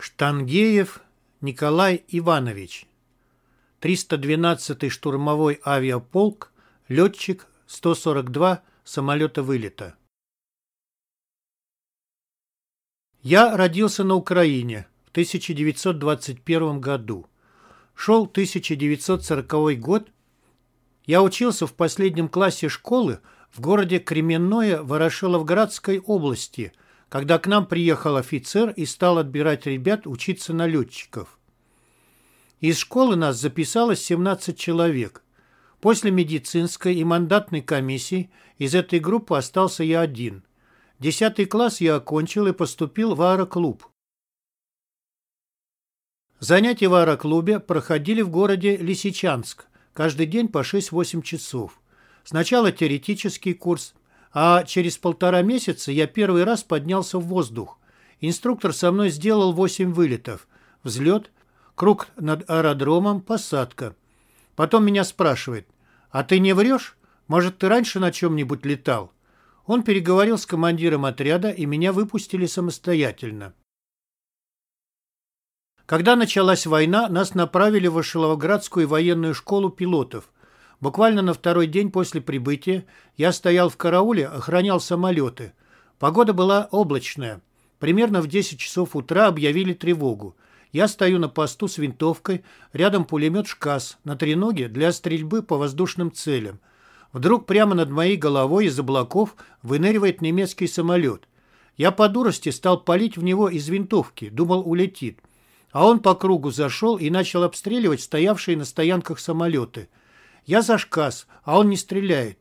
Штангеев Николай Иванович 312-й штурмовой авиаполк, летчик 142 самолета вылета. Я родился на Украине в 1921 году. Шел 1940 год. Я учился в последнем классе школы в городе Кременное Ворошиловградской области – когда к нам приехал офицер и стал отбирать ребят учиться на летчиков. Из школы нас записалось 17 человек. После медицинской и мандатной комиссии из этой группы остался я один. Десятый класс я окончил и поступил в аэроклуб. Занятия в аэроклубе проходили в городе Лисичанск, каждый день по 6-8 часов. Сначала теоретический курс, а через полтора месяца я первый раз поднялся в воздух. Инструктор со мной сделал восемь вылетов. Взлет, круг над аэродромом, посадка. Потом меня спрашивает, а ты не врешь? Может, ты раньше на чем-нибудь летал? Он переговорил с командиром отряда, и меня выпустили самостоятельно. Когда началась война, нас направили в Ашиловградскую военную школу пилотов – Буквально на второй день после прибытия я стоял в карауле, охранял самолеты. Погода была облачная. Примерно в 10 часов утра объявили тревогу. Я стою на посту с винтовкой, рядом пулемет «ШКАС» на треноге для стрельбы по воздушным целям. Вдруг прямо над моей головой из облаков выныривает немецкий самолет. Я по дурости стал палить в него из винтовки, думал, улетит. А он по кругу зашел и начал обстреливать стоявшие на стоянках самолеты – я за шкас, а он не стреляет.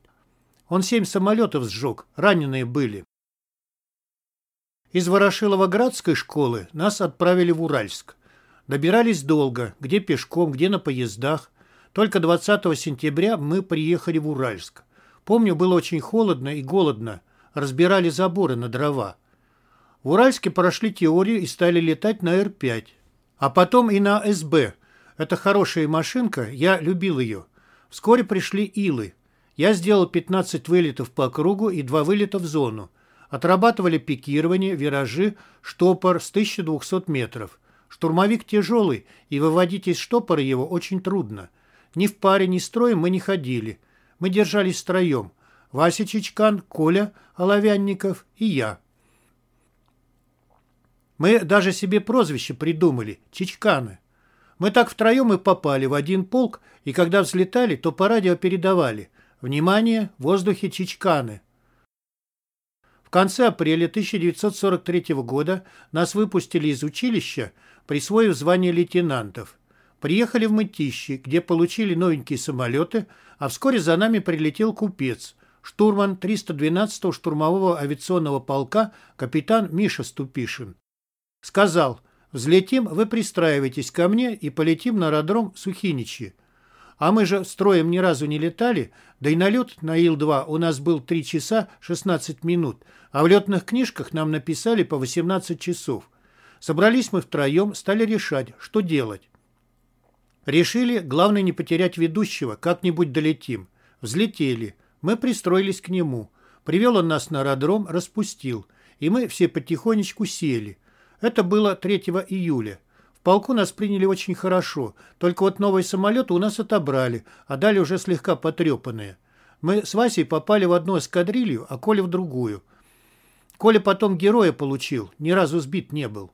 Он семь самолетов сжег, раненые были. Из Ворошилова-Градской школы нас отправили в Уральск. Добирались долго, где пешком, где на поездах. Только 20 сентября мы приехали в Уральск. Помню, было очень холодно и голодно. Разбирали заборы на дрова. В Уральске прошли теорию и стали летать на Р-5. А потом и на СБ. Это хорошая машинка, я любил ее. Вскоре пришли илы. Я сделал 15 вылетов по кругу и 2 вылета в зону. Отрабатывали пикирование, виражи, штопор с 1200 метров. Штурмовик тяжелый, и выводить из штопора его очень трудно. Ни в паре, ни строем мы не ходили. Мы держались втроем. Вася Чичкан, Коля Оловянников и я. Мы даже себе прозвище придумали – Чичканы. Мы так втроем и попали в один полк, и когда взлетали, то по радио передавали «Внимание! В воздухе Чичканы!». В конце апреля 1943 года нас выпустили из училища, присвоив звание лейтенантов. Приехали в Мытищи, где получили новенькие самолеты, а вскоре за нами прилетел купец, штурман 312-го штурмового авиационного полка капитан Миша Ступишин. Сказал – Взлетим, вы пристраивайтесь ко мне и полетим на аэродром Сухиничи. А мы же строем ни разу не летали, да и налет на Ил-2 у нас был 3 часа 16 минут, а в летных книжках нам написали по 18 часов. Собрались мы втроем, стали решать, что делать. Решили, главное не потерять ведущего, как-нибудь долетим. Взлетели. Мы пристроились к нему. Привел он нас на аэродром, распустил. И мы все потихонечку сели. Это было 3 июля. В полку нас приняли очень хорошо, только вот новые самолеты у нас отобрали, а дали уже слегка потрепанные. Мы с Васей попали в одну эскадрилью, а Коля в другую. Коля потом героя получил, ни разу сбит не был.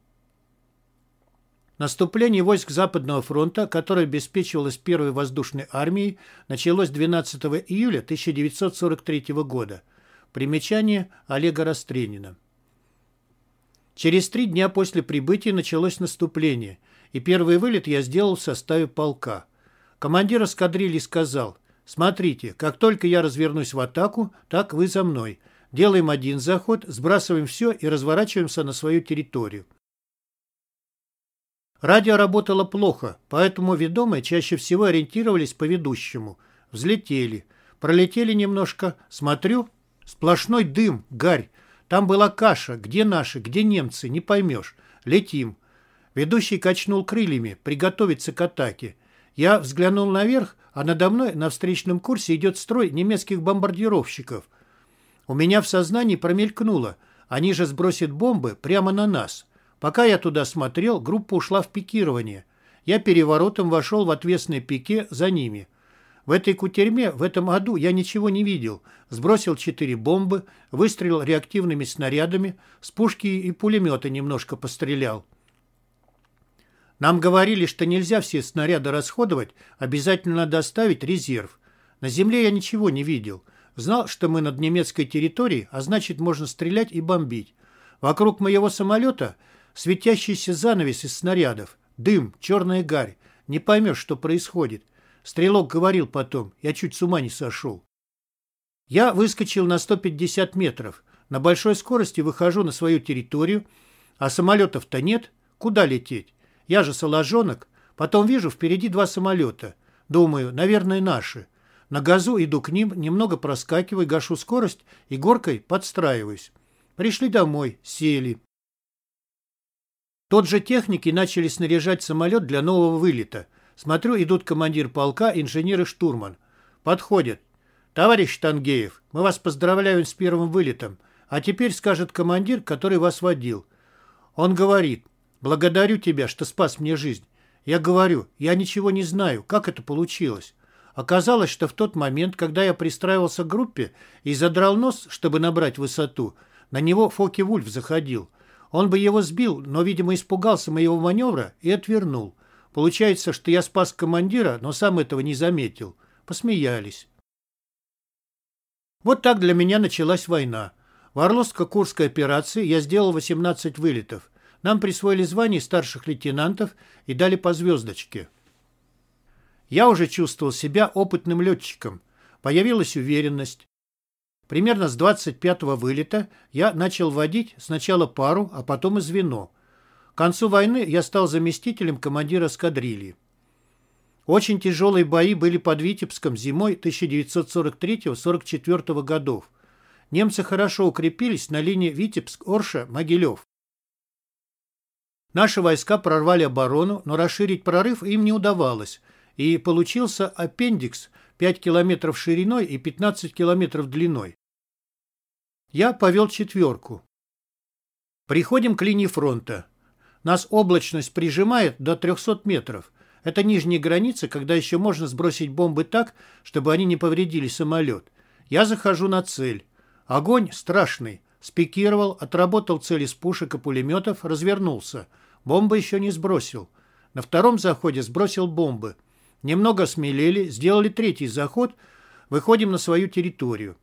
Наступление войск Западного фронта, которое обеспечивалось Первой воздушной армией, началось 12 июля 1943 года. Примечание Олега Растренина. Через три дня после прибытия началось наступление, и первый вылет я сделал в составе полка. Командир эскадрильи сказал, «Смотрите, как только я развернусь в атаку, так вы за мной. Делаем один заход, сбрасываем все и разворачиваемся на свою территорию». Радио работало плохо, поэтому ведомые чаще всего ориентировались по ведущему. Взлетели. Пролетели немножко. Смотрю, сплошной дым, гарь. Там была каша. Где наши, где немцы, не поймешь. Летим. Ведущий качнул крыльями, приготовиться к атаке. Я взглянул наверх, а надо мной на встречном курсе идет строй немецких бомбардировщиков. У меня в сознании промелькнуло. Они же сбросят бомбы прямо на нас. Пока я туда смотрел, группа ушла в пикирование. Я переворотом вошел в отвесное пике за ними. В этой кутерьме, в этом аду я ничего не видел. Сбросил четыре бомбы, выстрелил реактивными снарядами, с пушки и пулемета немножко пострелял. Нам говорили, что нельзя все снаряды расходовать, обязательно надо оставить резерв. На земле я ничего не видел. Знал, что мы над немецкой территорией, а значит, можно стрелять и бомбить. Вокруг моего самолета светящийся занавес из снарядов. Дым, черная гарь. Не поймешь, что происходит. Стрелок говорил потом, я чуть с ума не сошел. Я выскочил на 150 метров. На большой скорости выхожу на свою территорию, а самолетов-то нет. Куда лететь? Я же соложонок. Потом вижу впереди два самолета. Думаю, наверное, наши. На газу иду к ним, немного проскакиваю, гашу скорость и горкой подстраиваюсь. Пришли домой, сели. Тот же техники начали снаряжать самолет для нового вылета. Смотрю, идут командир полка, инженер и штурман. Подходят. «Товарищ Тангеев, мы вас поздравляем с первым вылетом. А теперь скажет командир, который вас водил. Он говорит, благодарю тебя, что спас мне жизнь. Я говорю, я ничего не знаю, как это получилось. Оказалось, что в тот момент, когда я пристраивался к группе и задрал нос, чтобы набрать высоту, на него Фоки Вульф заходил. Он бы его сбил, но, видимо, испугался моего маневра и отвернул. Получается, что я спас командира, но сам этого не заметил. Посмеялись. Вот так для меня началась война. В Орловско-Курской операции я сделал 18 вылетов. Нам присвоили звание старших лейтенантов и дали по звездочке. Я уже чувствовал себя опытным летчиком. Появилась уверенность. Примерно с 25-го вылета я начал водить сначала пару, а потом и звено. К концу войны я стал заместителем командира эскадрильи. Очень тяжелые бои были под Витебском зимой 1943-44 годов. Немцы хорошо укрепились на линии Витебск-Орша-Могилев. Наши войска прорвали оборону, но расширить прорыв им не удавалось, и получился аппендикс 5 километров шириной и 15 километров длиной. Я повел четверку. Приходим к линии фронта. Нас облачность прижимает до 300 метров. Это нижняя граница, когда еще можно сбросить бомбы так, чтобы они не повредили самолет. Я захожу на цель. Огонь страшный. Спикировал, отработал цель из пушек и пулеметов, развернулся. Бомбы еще не сбросил. На втором заходе сбросил бомбы. Немного смелели, сделали третий заход, выходим на свою территорию.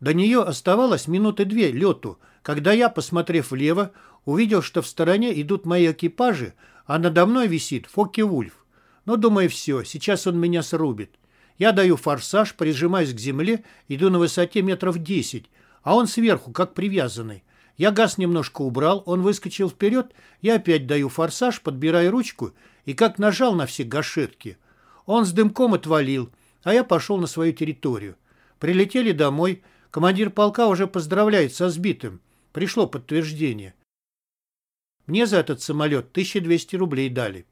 До нее оставалось минуты две лету, когда я, посмотрев влево, увидел, что в стороне идут мои экипажи, а надо мной висит Фокки Вульф. Но ну, думаю, все, сейчас он меня срубит. Я даю форсаж, прижимаюсь к земле, иду на высоте метров десять, а он сверху, как привязанный. Я газ немножко убрал, он выскочил вперед, я опять даю форсаж, подбираю ручку и как нажал на все гашетки. Он с дымком отвалил, а я пошел на свою территорию. Прилетели домой, командир полка уже поздравляет со сбитым. Пришло подтверждение. Мне за этот самолет 1200 рублей дали.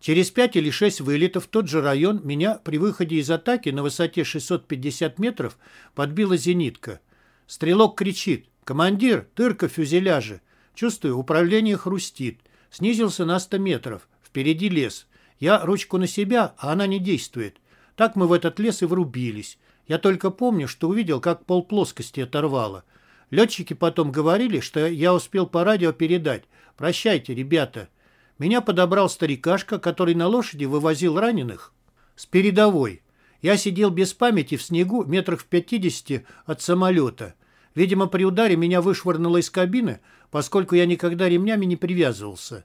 Через пять или шесть вылетов в тот же район меня при выходе из атаки на высоте 650 метров подбила зенитка – Стрелок кричит. «Командир, тырка в фюзеляже!» Чувствую, управление хрустит. Снизился на 100 метров. Впереди лес. Я ручку на себя, а она не действует. Так мы в этот лес и врубились. Я только помню, что увидел, как полплоскости оторвало. Летчики потом говорили, что я успел по радио передать. «Прощайте, ребята». Меня подобрал старикашка, который на лошади вывозил раненых с передовой. Я сидел без памяти в снегу метрах в пятидесяти от самолета. Видимо, при ударе меня вышвырнуло из кабины, поскольку я никогда ремнями не привязывался.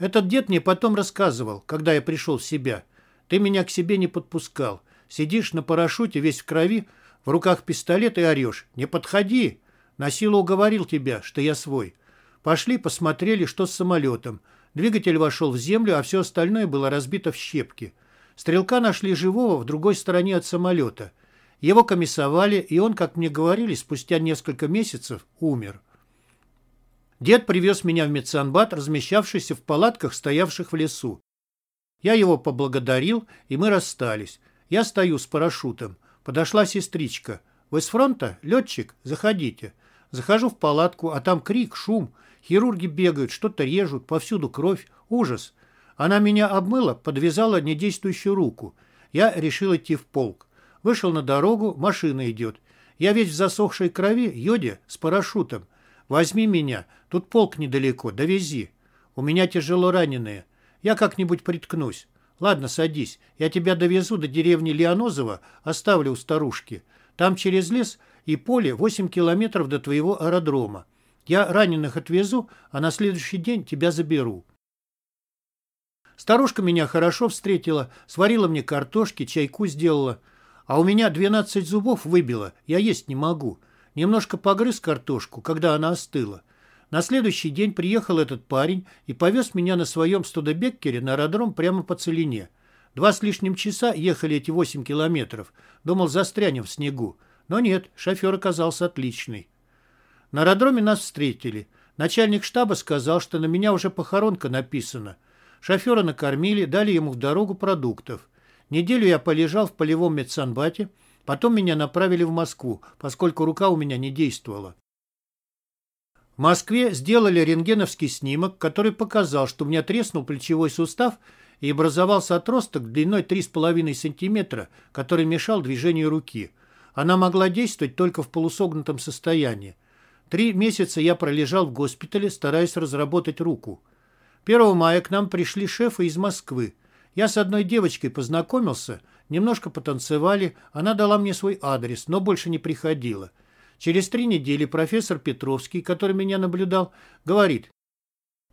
Этот дед мне потом рассказывал, когда я пришел в себя. Ты меня к себе не подпускал. Сидишь на парашюте весь в крови, в руках пистолет и орешь. Не подходи. На силу уговорил тебя, что я свой. Пошли, посмотрели, что с самолетом. Двигатель вошел в землю, а все остальное было разбито в щепки. Стрелка нашли живого в другой стороне от самолета. Его комиссовали, и он, как мне говорили, спустя несколько месяцев умер. Дед привез меня в медсанбат, размещавшийся в палатках, стоявших в лесу. Я его поблагодарил, и мы расстались. Я стою с парашютом. Подошла сестричка. «Вы с фронта? Летчик? Заходите». Захожу в палатку, а там крик, шум. Хирурги бегают, что-то режут, повсюду кровь. Ужас. Она меня обмыла, подвязала недействующую руку. Я решил идти в полк. Вышел на дорогу, машина идет. Я весь в засохшей крови, йоде, с парашютом. Возьми меня, тут полк недалеко, довези. У меня тяжело раненые. Я как-нибудь приткнусь. Ладно, садись. Я тебя довезу до деревни Леонозово, оставлю у старушки. Там через лес и поле 8 километров до твоего аэродрома. Я раненых отвезу, а на следующий день тебя заберу. Старушка меня хорошо встретила, сварила мне картошки, чайку сделала. А у меня 12 зубов выбило, я есть не могу. Немножко погрыз картошку, когда она остыла. На следующий день приехал этот парень и повез меня на своем студебеккере на аэродром прямо по целине. Два с лишним часа ехали эти 8 километров. Думал, застрянем в снегу. Но нет, шофер оказался отличный. На аэродроме нас встретили. Начальник штаба сказал, что на меня уже похоронка написана. Шофера накормили, дали ему в дорогу продуктов. Неделю я полежал в полевом медсанбате, потом меня направили в Москву, поскольку рука у меня не действовала. Москве сделали рентгеновский снимок, который показал, что у меня треснул плечевой сустав и образовался отросток длиной 3,5 см, который мешал движению руки. Она могла действовать только в полусогнутом состоянии. Три месяца я пролежал в госпитале, стараясь разработать руку. 1 мая к нам пришли шефы из Москвы. Я с одной девочкой познакомился, немножко потанцевали, она дала мне свой адрес, но больше не приходила. Через три недели профессор Петровский, который меня наблюдал, говорит,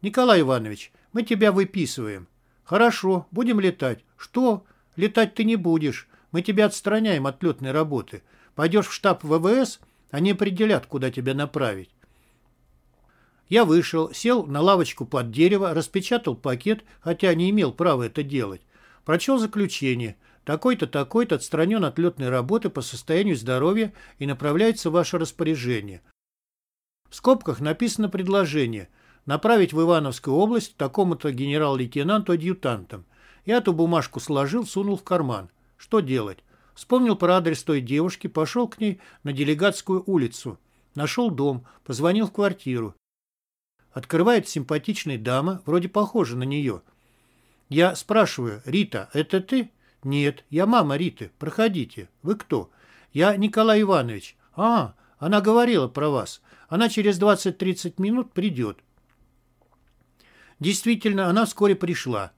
«Николай Иванович, мы тебя выписываем». «Хорошо, будем летать». «Что? Летать ты не будешь. Мы тебя отстраняем от летной работы. Пойдешь в штаб ВВС, они определят, куда тебя направить». Я вышел, сел на лавочку под дерево, распечатал пакет, хотя не имел права это делать. Прочел заключение. Такой-то, такой-то отстранен от летной работы по состоянию здоровья и направляется в ваше распоряжение. В скобках написано предложение направить в Ивановскую область такому-то генерал-лейтенанту адъютантом. Я эту бумажку сложил, сунул в карман. Что делать? Вспомнил про адрес той девушки, пошел к ней на делегатскую улицу. Нашел дом, позвонил в квартиру. Открывает симпатичная дама, вроде похожа на нее. Я спрашиваю, Рита, это ты? Нет, я мама Риты. Проходите. Вы кто? Я Николай Иванович. А, она говорила про вас. Она через 20-30 минут придет. Действительно, она вскоре пришла.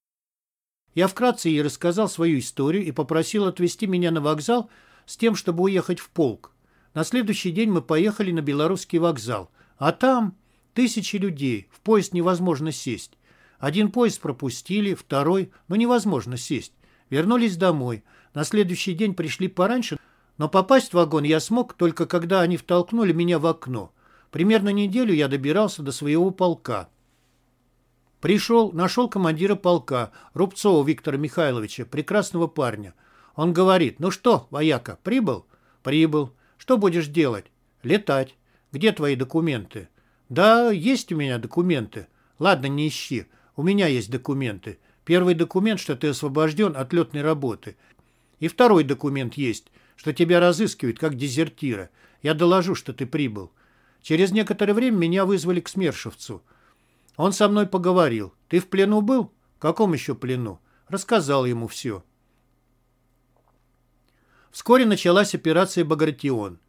Я вкратце ей рассказал свою историю и попросил отвезти меня на вокзал с тем, чтобы уехать в полк. На следующий день мы поехали на Белорусский вокзал. А там... Тысячи людей, в поезд невозможно сесть. Один поезд пропустили, второй, но невозможно сесть. Вернулись домой. На следующий день пришли пораньше, но попасть в вагон я смог только когда они втолкнули меня в окно. Примерно неделю я добирался до своего полка. Пришел, нашел командира полка, Рубцова Виктора Михайловича, прекрасного парня. Он говорит, ну что, вояка, прибыл? Прибыл. Что будешь делать? Летать. Где твои документы? «Да, есть у меня документы. Ладно, не ищи. У меня есть документы. Первый документ, что ты освобожден от летной работы. И второй документ есть, что тебя разыскивают как дезертира. Я доложу, что ты прибыл. Через некоторое время меня вызвали к Смершевцу. Он со мной поговорил. Ты в плену был? В каком еще плену? Рассказал ему все. Вскоре началась операция «Багратион».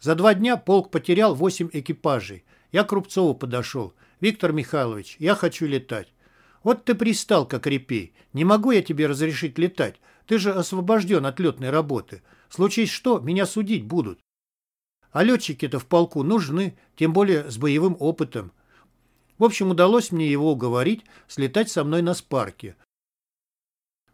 За два дня полк потерял восемь экипажей. Я к Рубцову подошел. «Виктор Михайлович, я хочу летать». «Вот ты пристал, как репей. Не могу я тебе разрешить летать. Ты же освобожден от летной работы. Случись что, меня судить будут». А летчики-то в полку нужны, тем более с боевым опытом. В общем, удалось мне его уговорить слетать со мной на спарке.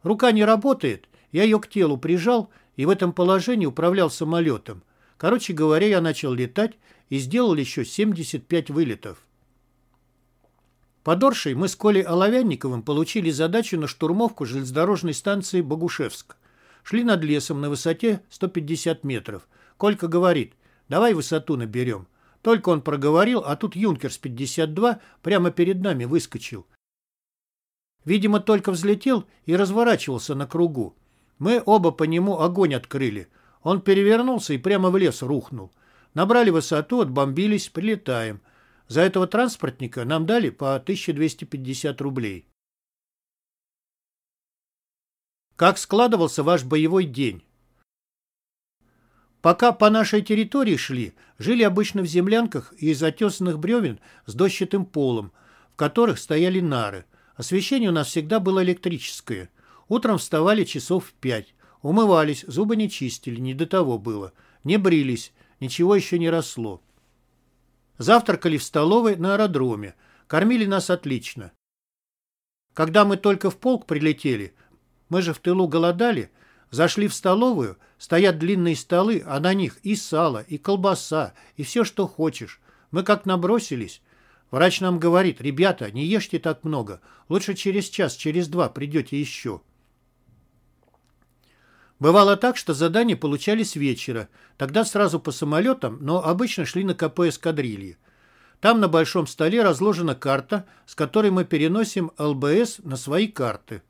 Рука не работает, я ее к телу прижал и в этом положении управлял самолетом. Короче говоря, я начал летать и сделал еще 75 вылетов. Под Оршей мы с Колей Оловянниковым получили задачу на штурмовку железнодорожной станции Богушевск. Шли над лесом на высоте 150 метров. Колька говорит, давай высоту наберем. Только он проговорил, а тут Юнкерс 52 прямо перед нами выскочил. Видимо, только взлетел и разворачивался на кругу. Мы оба по нему огонь открыли. Он перевернулся и прямо в лес рухнул. Набрали высоту, отбомбились, прилетаем. За этого транспортника нам дали по 1250 рублей. Как складывался ваш боевой день? Пока по нашей территории шли, жили обычно в землянках из отесанных бревен с дощатым полом, в которых стояли нары. Освещение у нас всегда было электрическое. Утром вставали часов в пять. Умывались, зубы не чистили, не до того было. Не брились, ничего еще не росло. Завтракали в столовой на аэродроме. Кормили нас отлично. Когда мы только в полк прилетели, мы же в тылу голодали, зашли в столовую, стоят длинные столы, а на них и сало, и колбаса, и все, что хочешь. Мы как набросились. Врач нам говорит, ребята, не ешьте так много, лучше через час, через два придете еще. Бывало так, что задания получались вечера. Тогда сразу по самолетам, но обычно шли на КП эскадрильи. Там на большом столе разложена карта, с которой мы переносим ЛБС на свои карты.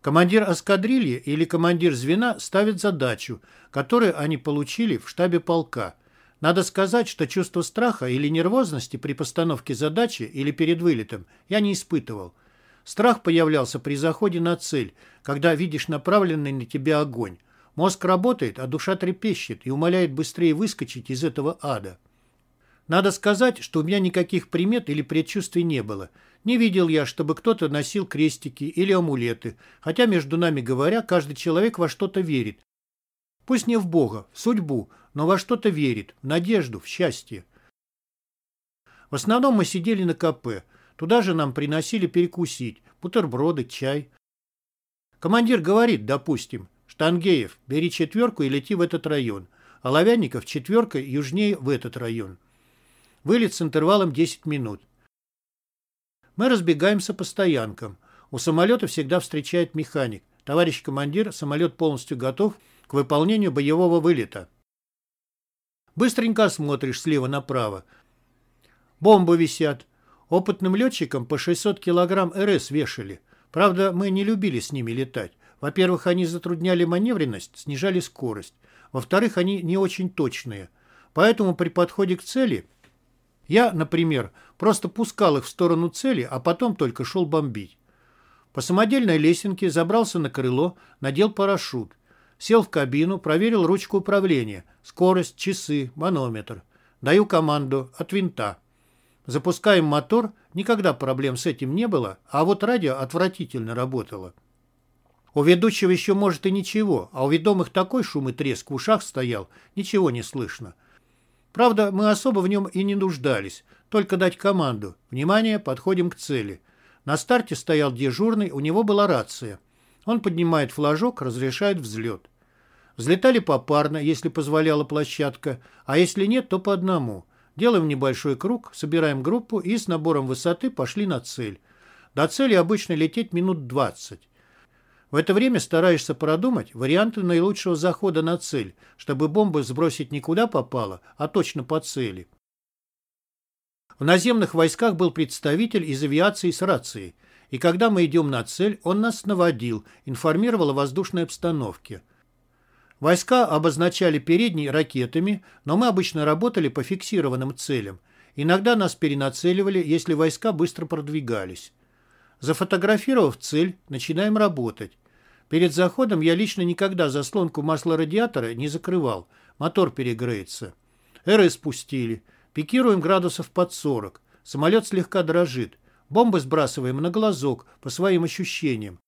Командир эскадрильи или командир звена ставит задачу, которую они получили в штабе полка. Надо сказать, что чувство страха или нервозности при постановке задачи или перед вылетом я не испытывал. Страх появлялся при заходе на цель, когда видишь направленный на тебя огонь. Мозг работает, а душа трепещет и умоляет быстрее выскочить из этого ада. Надо сказать, что у меня никаких примет или предчувствий не было. Не видел я, чтобы кто-то носил крестики или амулеты, хотя, между нами говоря, каждый человек во что-то верит. Пусть не в Бога, в судьбу, но во что-то верит, в надежду, в счастье. В основном мы сидели на КП – Туда же нам приносили перекусить, бутерброды, чай. Командир говорит, допустим, Штангеев, бери четверку и лети в этот район, а Лавянников четверка южнее в этот район. Вылет с интервалом 10 минут. Мы разбегаемся по стоянкам. У самолета всегда встречает механик. Товарищ командир, самолет полностью готов к выполнению боевого вылета. Быстренько смотришь слева направо. Бомбы висят. Опытным летчикам по 600 килограмм РС вешали. Правда, мы не любили с ними летать. Во-первых, они затрудняли маневренность, снижали скорость. Во-вторых, они не очень точные. Поэтому при подходе к цели я, например, просто пускал их в сторону цели, а потом только шел бомбить. По самодельной лесенке забрался на крыло, надел парашют. Сел в кабину, проверил ручку управления, скорость, часы, манометр. Даю команду от винта. Запускаем мотор, никогда проблем с этим не было, а вот радио отвратительно работало. У ведущего еще, может, и ничего, а у ведомых такой шум и треск в ушах стоял, ничего не слышно. Правда, мы особо в нем и не нуждались, только дать команду. Внимание, подходим к цели. На старте стоял дежурный, у него была рация. Он поднимает флажок, разрешает взлет. Взлетали попарно, если позволяла площадка, а если нет, то по одному – Делаем небольшой круг, собираем группу и с набором высоты пошли на цель. До цели обычно лететь минут 20. В это время стараешься продумать варианты наилучшего захода на цель, чтобы бомбу сбросить не куда попало, а точно по цели. В наземных войсках был представитель из авиации с рацией, и когда мы идем на цель, он нас наводил, информировал о воздушной обстановке – Войска обозначали передние ракетами, но мы обычно работали по фиксированным целям. Иногда нас перенацеливали, если войска быстро продвигались. Зафотографировав цель, начинаем работать. Перед заходом я лично никогда заслонку масла радиатора не закрывал. Мотор перегреется. Эры спустили. Пикируем градусов под 40. Самолет слегка дрожит. Бомбы сбрасываем на глазок, по своим ощущениям.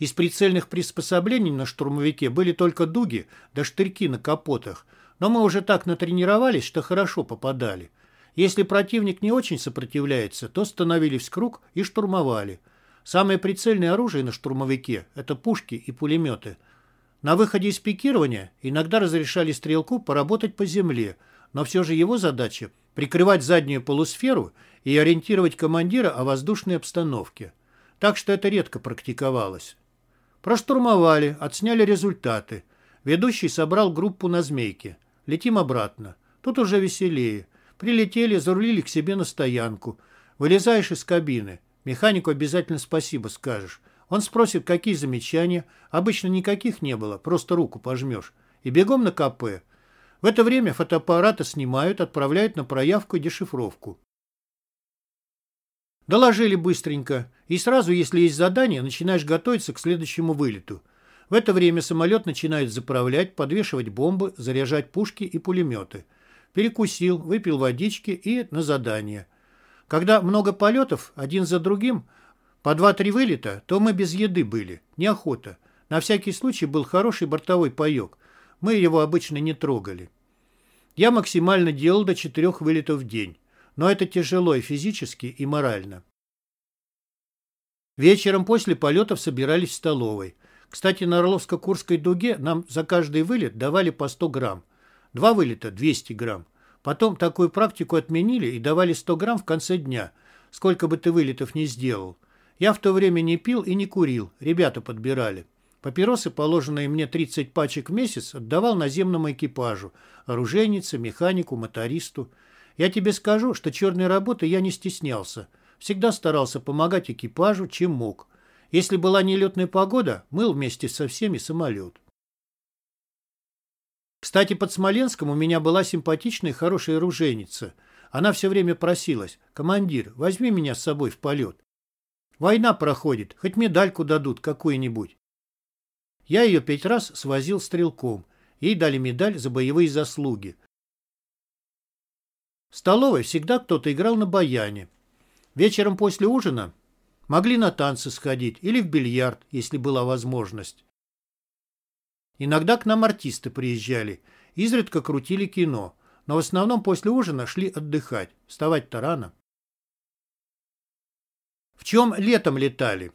Из прицельных приспособлений на штурмовике были только дуги да штырьки на капотах, но мы уже так натренировались, что хорошо попадали. Если противник не очень сопротивляется, то становились в круг и штурмовали. Самое прицельное оружие на штурмовике – это пушки и пулеметы. На выходе из пикирования иногда разрешали стрелку поработать по земле, но все же его задача – прикрывать заднюю полусферу и ориентировать командира о воздушной обстановке. Так что это редко практиковалось. Проштурмовали, отсняли результаты. Ведущий собрал группу на змейке. Летим обратно. Тут уже веселее. Прилетели, зарулили к себе на стоянку. Вылезаешь из кабины. Механику обязательно спасибо скажешь. Он спросит, какие замечания. Обычно никаких не было, просто руку пожмешь. И бегом на КП. В это время фотоаппараты снимают, отправляют на проявку и дешифровку. Доложили быстренько, и сразу, если есть задание, начинаешь готовиться к следующему вылету. В это время самолет начинает заправлять, подвешивать бомбы, заряжать пушки и пулеметы. Перекусил, выпил водички и на задание. Когда много полетов, один за другим, по два-три вылета, то мы без еды были, неохота. На всякий случай был хороший бортовой паек. Мы его обычно не трогали. Я максимально делал до четырех вылетов в день. Но это тяжело и физически, и морально. Вечером после полетов собирались в столовой. Кстати, на Орловско-Курской дуге нам за каждый вылет давали по 100 грамм. Два вылета – 200 грамм. Потом такую практику отменили и давали 100 грамм в конце дня, сколько бы ты вылетов не сделал. Я в то время не пил и не курил, ребята подбирали. Папиросы, положенные мне 30 пачек в месяц, отдавал наземному экипажу, оружейнице, механику, мотористу. Я тебе скажу, что черной работы я не стеснялся. Всегда старался помогать экипажу, чем мог. Если была нелетная погода, мыл вместе со всеми самолет. Кстати, под Смоленском у меня была симпатичная хорошая оружейница. Она все время просилась, «Командир, возьми меня с собой в полет. Война проходит, хоть медальку дадут какую-нибудь». Я ее пять раз свозил стрелком. Ей дали медаль за боевые заслуги. В столовой всегда кто-то играл на баяне. Вечером после ужина могли на танцы сходить или в бильярд, если была возможность. Иногда к нам артисты приезжали, изредка крутили кино, но в основном после ужина шли отдыхать, вставать-то рано. В чем летом летали?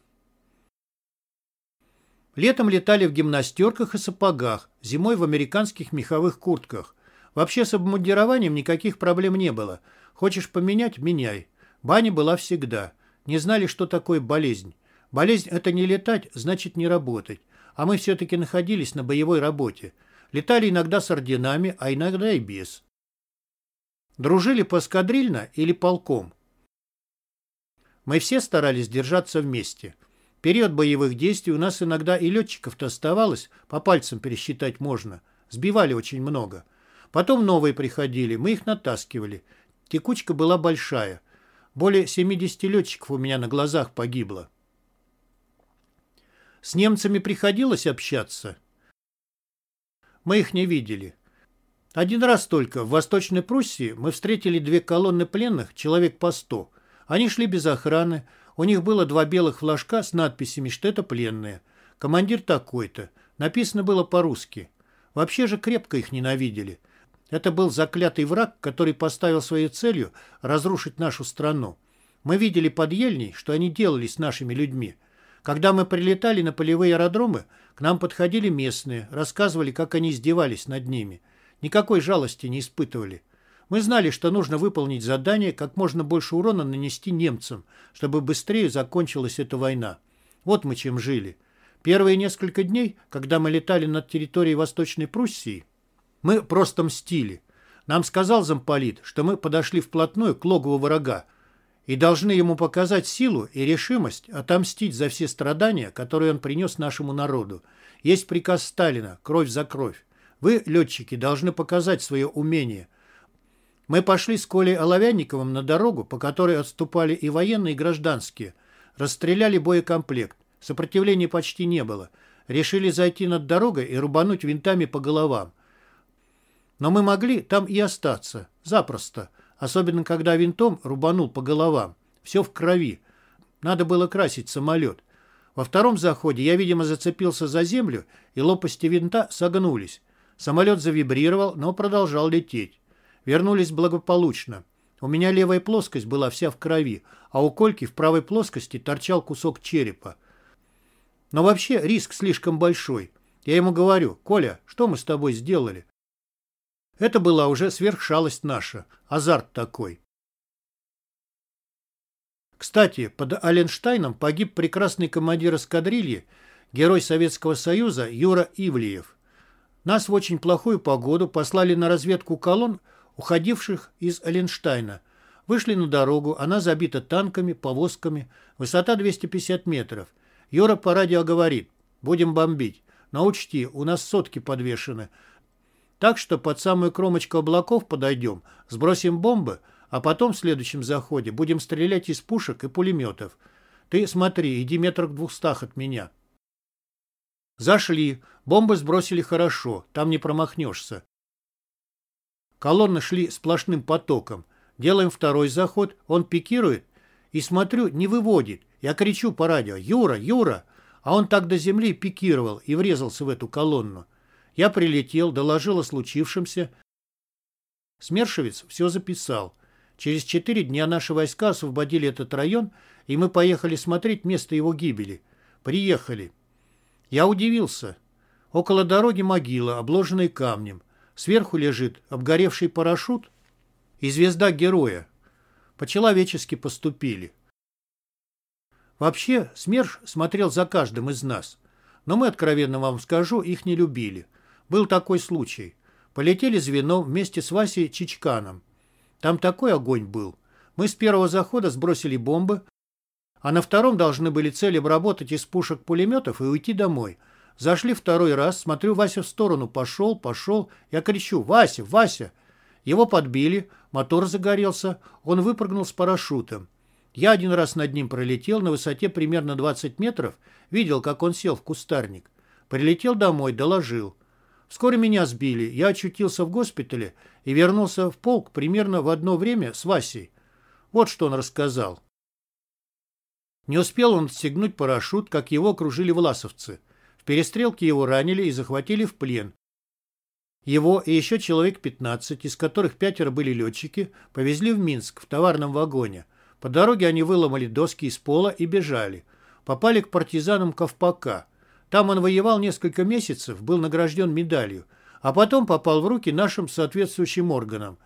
Летом летали в гимнастерках и сапогах, зимой в американских меховых куртках. Вообще с обмундированием никаких проблем не было. Хочешь поменять – меняй. Баня была всегда. Не знали, что такое болезнь. Болезнь – это не летать, значит не работать а мы все-таки находились на боевой работе. Летали иногда с орденами, а иногда и без. Дружили поскадрильно или полком. Мы все старались держаться вместе. Период боевых действий у нас иногда и летчиков-то оставалось, по пальцам пересчитать можно. Сбивали очень много. Потом новые приходили, мы их натаскивали. Текучка была большая. Более 70 летчиков у меня на глазах погибло. С немцами приходилось общаться? Мы их не видели. Один раз только в Восточной Пруссии мы встретили две колонны пленных, человек по сто. Они шли без охраны, у них было два белых флажка с надписями, что это пленные. Командир такой-то. Написано было по-русски. Вообще же крепко их ненавидели. Это был заклятый враг, который поставил своей целью разрушить нашу страну. Мы видели под Ельней, что они делали с нашими людьми. Когда мы прилетали на полевые аэродромы, к нам подходили местные, рассказывали, как они издевались над ними. Никакой жалости не испытывали. Мы знали, что нужно выполнить задание, как можно больше урона нанести немцам, чтобы быстрее закончилась эта война. Вот мы чем жили. Первые несколько дней, когда мы летали над территорией Восточной Пруссии, мы просто мстили. Нам сказал замполит, что мы подошли вплотную к логову врага, и должны ему показать силу и решимость отомстить за все страдания, которые он принес нашему народу. Есть приказ Сталина «Кровь за кровь». Вы, летчики, должны показать свое умение. Мы пошли с Колей Оловянниковым на дорогу, по которой отступали и военные, и гражданские. Расстреляли боекомплект. Сопротивления почти не было. Решили зайти над дорогой и рубануть винтами по головам. Но мы могли там и остаться. Запросто особенно когда винтом рубанул по головам. Все в крови. Надо было красить самолет. Во втором заходе я, видимо, зацепился за землю, и лопасти винта согнулись. Самолет завибрировал, но продолжал лететь. Вернулись благополучно. У меня левая плоскость была вся в крови, а у Кольки в правой плоскости торчал кусок черепа. Но вообще риск слишком большой. Я ему говорю, «Коля, что мы с тобой сделали?» Это была уже сверхшалость наша, азарт такой. Кстати, под Аленштайном погиб прекрасный командир эскадрильи, герой Советского Союза Юра Ивлиев. Нас в очень плохую погоду послали на разведку колонн, уходивших из Аленштайна. Вышли на дорогу, она забита танками, повозками, высота 250 метров. Юра по радио говорит, будем бомбить. Но учти, у нас сотки подвешены. Так что под самую кромочку облаков подойдем, сбросим бомбы, а потом в следующем заходе будем стрелять из пушек и пулеметов. Ты смотри, иди метрах двухстах от меня. Зашли. Бомбы сбросили хорошо, там не промахнешься. Колонны шли сплошным потоком. Делаем второй заход, он пикирует, и смотрю, не выводит. Я кричу по радио «Юра, Юра!» А он так до земли пикировал и врезался в эту колонну. Я прилетел, доложил о случившемся. Смершевец все записал. Через четыре дня наши войска освободили этот район, и мы поехали смотреть место его гибели. Приехали. Я удивился. Около дороги могила, обложенная камнем. Сверху лежит обгоревший парашют и звезда героя. По-человечески поступили. Вообще, СМЕРШ смотрел за каждым из нас. Но мы, откровенно вам скажу, их не любили. Был такой случай. Полетели звено вместе с Васей Чичканом. Там такой огонь был. Мы с первого захода сбросили бомбы, а на втором должны были целью работать из пушек пулеметов и уйти домой. Зашли второй раз, смотрю, Вася в сторону пошел, пошел. Я кричу «Вася, Вася!» Его подбили, мотор загорелся, он выпрыгнул с парашютом. Я один раз над ним пролетел на высоте примерно 20 метров, видел, как он сел в кустарник. Прилетел домой, доложил. Вскоре меня сбили, я очутился в госпитале и вернулся в полк примерно в одно время с Васей. Вот что он рассказал. Не успел он отстегнуть парашют, как его окружили власовцы. В перестрелке его ранили и захватили в плен. Его и еще человек 15, из которых пятеро были летчики, повезли в Минск в товарном вагоне. По дороге они выломали доски из пола и бежали. Попали к партизанам Ковпака. Там он воевал несколько месяцев, был награжден медалью, а потом попал в руки нашим соответствующим органам.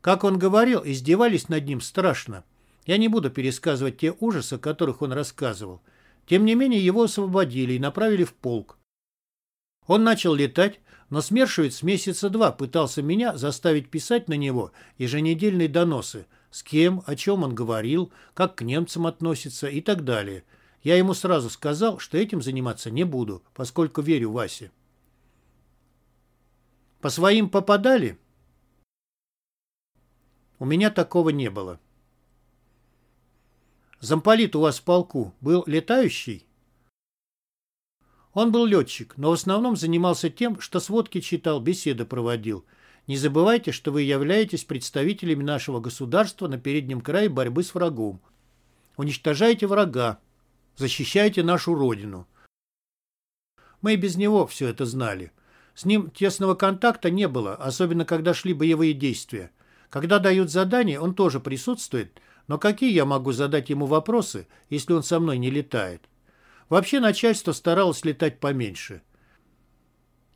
Как он говорил, издевались над ним страшно. Я не буду пересказывать те ужасы, о которых он рассказывал. Тем не менее, его освободили и направили в полк. Он начал летать, но Смершевец месяца два пытался меня заставить писать на него еженедельные доносы, с кем, о чем он говорил, как к немцам относится и так далее. Я ему сразу сказал, что этим заниматься не буду, поскольку верю Васе. По своим попадали? У меня такого не было. Замполит у вас в полку был летающий? Он был летчик, но в основном занимался тем, что сводки читал, беседы проводил. Не забывайте, что вы являетесь представителями нашего государства на переднем крае борьбы с врагом. Уничтожайте врага, защищайте нашу родину. Мы без него все это знали. С ним тесного контакта не было, особенно когда шли боевые действия. Когда дают задание, он тоже присутствует, но какие я могу задать ему вопросы, если он со мной не летает? Вообще начальство старалось летать поменьше.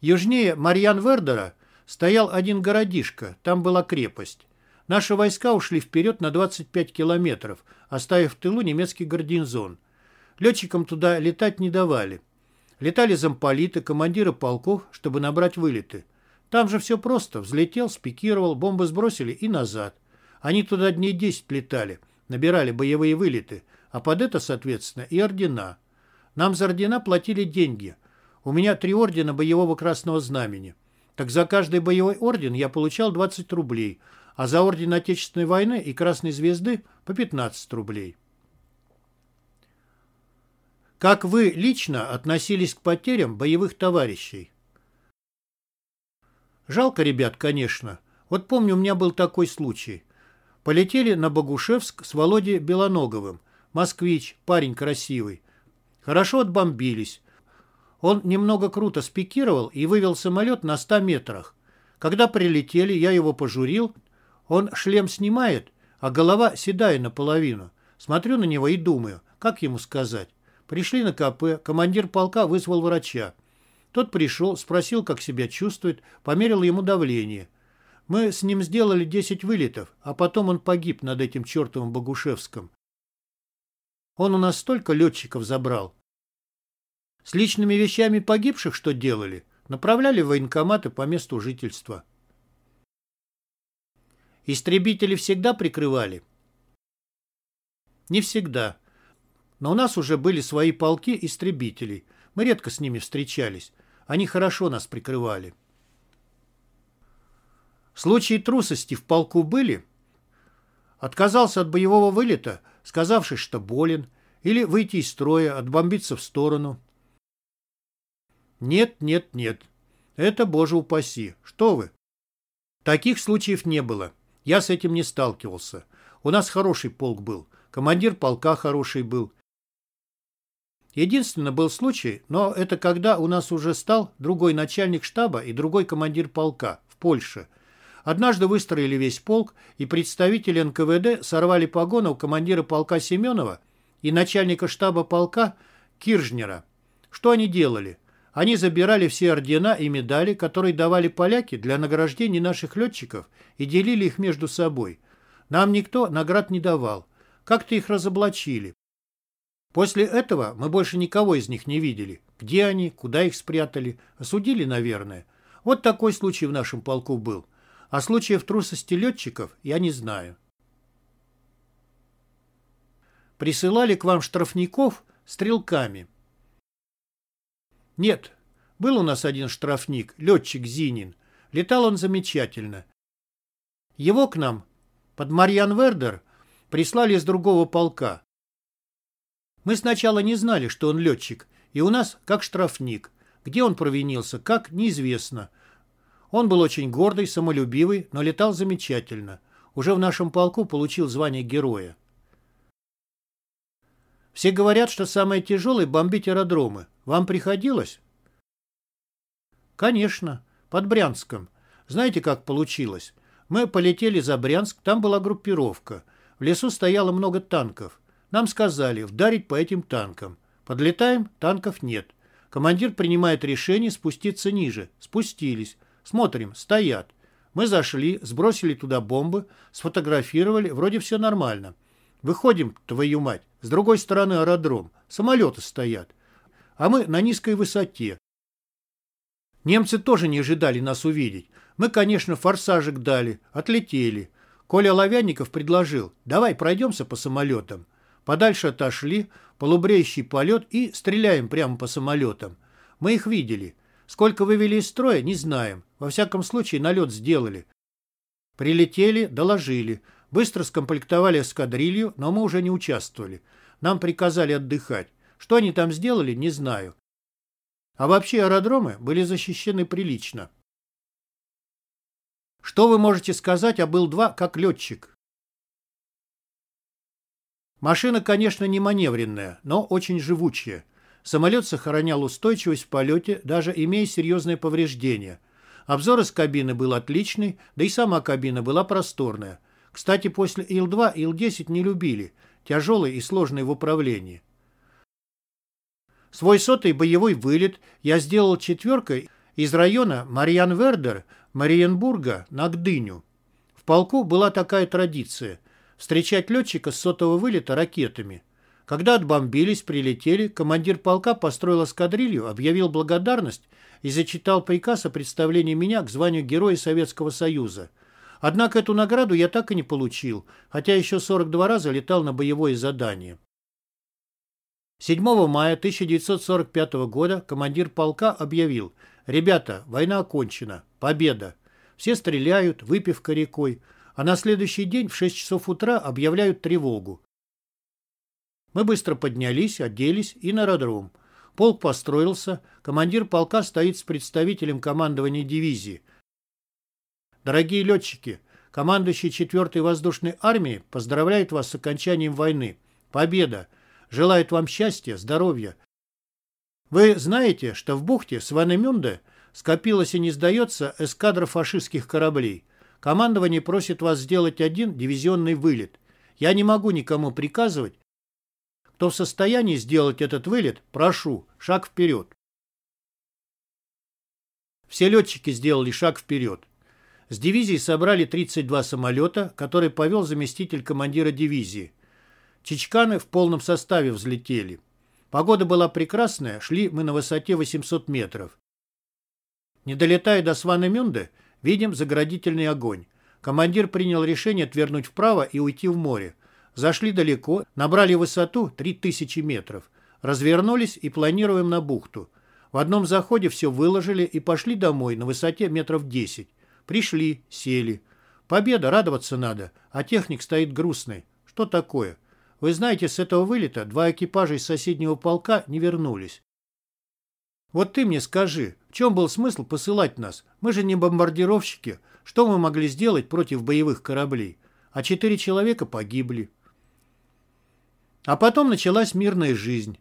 Южнее Марьян-Вердера стоял один городишко, там была крепость. Наши войска ушли вперед на 25 километров, оставив в тылу немецкий гарнизон. Летчикам туда летать не давали. Летали замполиты, командиры полков, чтобы набрать вылеты. Там же все просто. Взлетел, спикировал, бомбы сбросили и назад. Они туда дней 10 летали, набирали боевые вылеты, а под это, соответственно, и ордена. Нам за ордена платили деньги. У меня три ордена боевого красного знамени. Так за каждый боевой орден я получал 20 рублей, а за орден Отечественной войны и Красной Звезды по 15 рублей. Как вы лично относились к потерям боевых товарищей? Жалко ребят, конечно. Вот помню, у меня был такой случай. Полетели на Богушевск с Володей Белоноговым. Москвич, парень красивый. Хорошо отбомбились. Он немного круто спикировал и вывел самолет на 100 метрах. Когда прилетели, я его пожурил. Он шлем снимает, а голова седая наполовину. Смотрю на него и думаю, как ему сказать. Пришли на КП, командир полка вызвал врача. Тот пришел, спросил, как себя чувствует, померил ему давление. Мы с ним сделали 10 вылетов, а потом он погиб над этим чертовым Богушевском. Он у нас столько летчиков забрал. С личными вещами погибших что делали? Направляли в военкоматы по месту жительства. Истребители всегда прикрывали? Не всегда. Но у нас уже были свои полки истребителей. Мы редко с ними встречались. Они хорошо нас прикрывали. Случаи трусости в полку были? Отказался от боевого вылета, сказавшись, что болен, или выйти из строя, отбомбиться в сторону. Нет, нет, нет. Это, боже упаси. Что вы? Таких случаев не было. Я с этим не сталкивался. У нас хороший полк был. Командир полка хороший был. Единственный был случай, но это когда у нас уже стал другой начальник штаба и другой командир полка в Польше. Однажды выстроили весь полк, и представители НКВД сорвали погоны у командира полка Семенова и начальника штаба полка Киржнера. Что они делали? Они забирали все ордена и медали, которые давали поляки для награждения наших летчиков, и делили их между собой. Нам никто наград не давал. Как-то их разоблачили. После этого мы больше никого из них не видели. Где они, куда их спрятали, осудили, наверное. Вот такой случай в нашем полку был. А случаев трусости летчиков я не знаю. Присылали к вам штрафников стрелками. Нет, был у нас один штрафник, летчик Зинин. Летал он замечательно. Его к нам под Марьян Вердер прислали из другого полка. Мы сначала не знали, что он летчик, и у нас как штрафник. Где он провинился, как, неизвестно. Он был очень гордый, самолюбивый, но летал замечательно. Уже в нашем полку получил звание героя. Все говорят, что самое тяжелое – бомбить аэродромы. Вам приходилось? Конечно, под Брянском. Знаете, как получилось? Мы полетели за Брянск, там была группировка. В лесу стояло много танков. Нам сказали вдарить по этим танкам. Подлетаем, танков нет. Командир принимает решение спуститься ниже. Спустились. Смотрим, стоят. Мы зашли, сбросили туда бомбы, сфотографировали, вроде все нормально. Выходим, твою мать, с другой стороны аэродром. Самолеты стоят. А мы на низкой высоте. Немцы тоже не ожидали нас увидеть. Мы, конечно, форсажик дали, отлетели. Коля Ловянников предложил, давай пройдемся по самолетам. Подальше отошли, полубреющий полет и стреляем прямо по самолетам. Мы их видели. Сколько вывели из строя, не знаем. Во всяком случае, налет сделали. Прилетели, доложили. Быстро скомплектовали эскадрилью, но мы уже не участвовали. Нам приказали отдыхать. Что они там сделали, не знаю. А вообще аэродромы были защищены прилично. Что вы можете сказать об Ил-2 как летчик? Машина, конечно, не маневренная, но очень живучая. Самолет сохранял устойчивость в полете, даже имея серьезные повреждения. Обзор из кабины был отличный, да и сама кабина была просторная. Кстати, после Ил-2 Ил-10 не любили, тяжелый и сложный в управлении. Свой сотый боевой вылет я сделал четверкой из района Марьян-Вердер, Мариенбурга на Гдыню. В полку была такая традиция – встречать летчика с сотого вылета ракетами. Когда отбомбились, прилетели, командир полка построил эскадрилью, объявил благодарность и зачитал приказ о представлении меня к званию Героя Советского Союза. Однако эту награду я так и не получил, хотя еще 42 раза летал на боевое задание. 7 мая 1945 года командир полка объявил «Ребята, война окончена. Победа. Все стреляют, выпивка рекой а на следующий день в 6 часов утра объявляют тревогу. Мы быстро поднялись, оделись и на аэродром. Полк построился, командир полка стоит с представителем командования дивизии. Дорогие летчики, командующий 4-й воздушной армией поздравляет вас с окончанием войны. Победа! Желает вам счастья, здоровья. Вы знаете, что в бухте Сванемюнде скопилась и не сдается эскадра фашистских кораблей. Командование просит вас сделать один дивизионный вылет. Я не могу никому приказывать. Кто в состоянии сделать этот вылет, прошу, шаг вперед. Все летчики сделали шаг вперед. С дивизии собрали 32 самолета, которые повел заместитель командира дивизии. Чичканы в полном составе взлетели. Погода была прекрасная, шли мы на высоте 800 метров. Не долетая до Сванемюнде, Видим заградительный огонь. Командир принял решение отвернуть вправо и уйти в море. Зашли далеко, набрали высоту 3000 метров. Развернулись и планируем на бухту. В одном заходе все выложили и пошли домой на высоте метров 10. Пришли, сели. Победа, радоваться надо, а техник стоит грустный. Что такое? Вы знаете, с этого вылета два экипажа из соседнего полка не вернулись. Вот ты мне скажи, в чем был смысл посылать нас? Мы же не бомбардировщики. Что мы могли сделать против боевых кораблей? А четыре человека погибли. А потом началась мирная жизнь.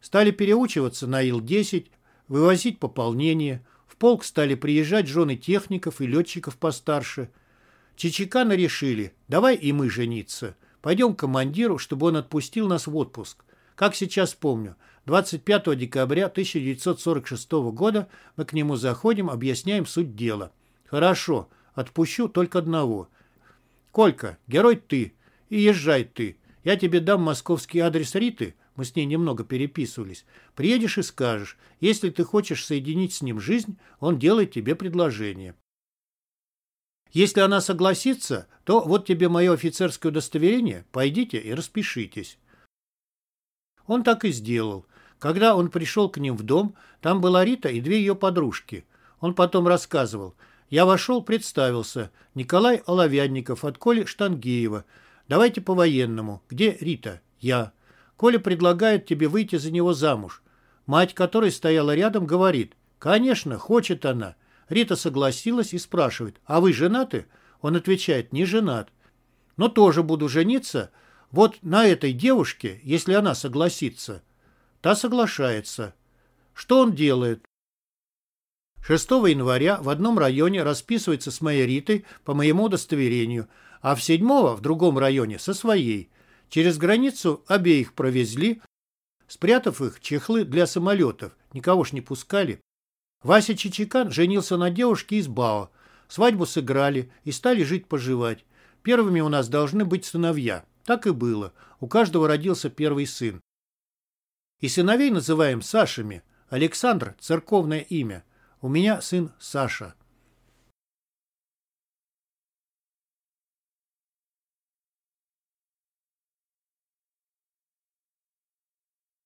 Стали переучиваться на Ил-10, вывозить пополнение. В полк стали приезжать жены техников и летчиков постарше. Чичиканы решили, давай и мы жениться. Пойдем к командиру, чтобы он отпустил нас в отпуск. Как сейчас помню, 25 декабря 1946 года мы к нему заходим, объясняем суть дела. Хорошо, отпущу только одного. Колька, герой ты, и езжай ты. Я тебе дам московский адрес Риты, мы с ней немного переписывались. Приедешь и скажешь, если ты хочешь соединить с ним жизнь, он делает тебе предложение. Если она согласится, то вот тебе мое офицерское удостоверение, пойдите и распишитесь. Он так и сделал. Когда он пришел к ним в дом, там была Рита и две ее подружки. Он потом рассказывал. Я вошел, представился. Николай Оловянников от Коли Штангеева. Давайте по-военному. Где Рита? Я. Коля предлагает тебе выйти за него замуж. Мать, которая стояла рядом, говорит. Конечно, хочет она. Рита согласилась и спрашивает. А вы женаты? Он отвечает. Не женат. Но тоже буду жениться вот на этой девушке, если она согласится. Та соглашается. Что он делает? 6 января в одном районе расписывается с моей Ритой по моему удостоверению, а в 7 в другом районе со своей. Через границу обеих провезли, спрятав их чехлы для самолетов. Никого ж не пускали. Вася Чичикан женился на девушке из Бао. Свадьбу сыграли и стали жить-поживать. Первыми у нас должны быть сыновья. Так и было. У каждого родился первый сын. И сыновей называем Сашами. Александр – церковное имя. У меня сын Саша.